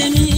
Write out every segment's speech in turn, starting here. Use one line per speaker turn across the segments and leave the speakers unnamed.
ṣe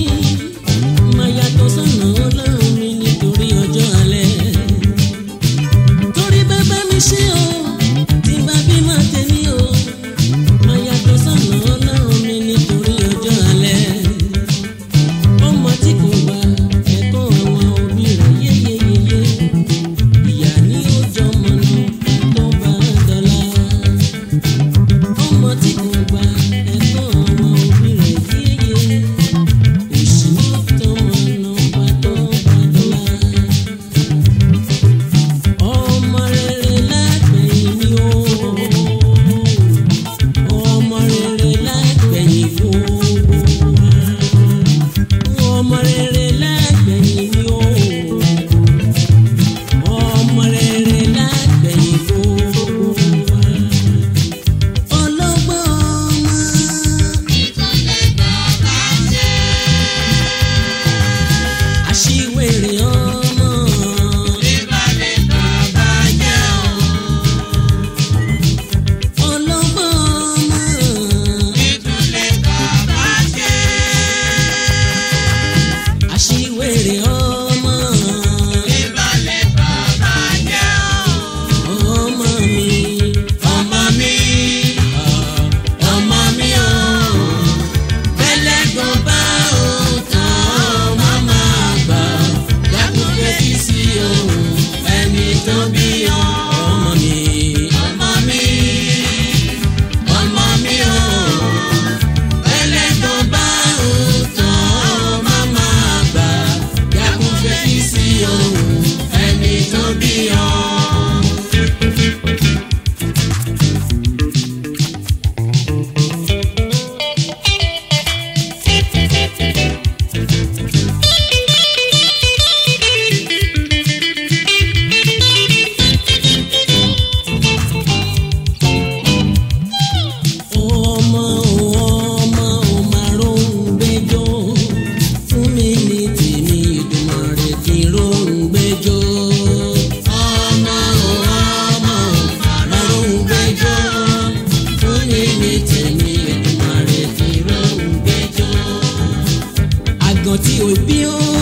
我只会飙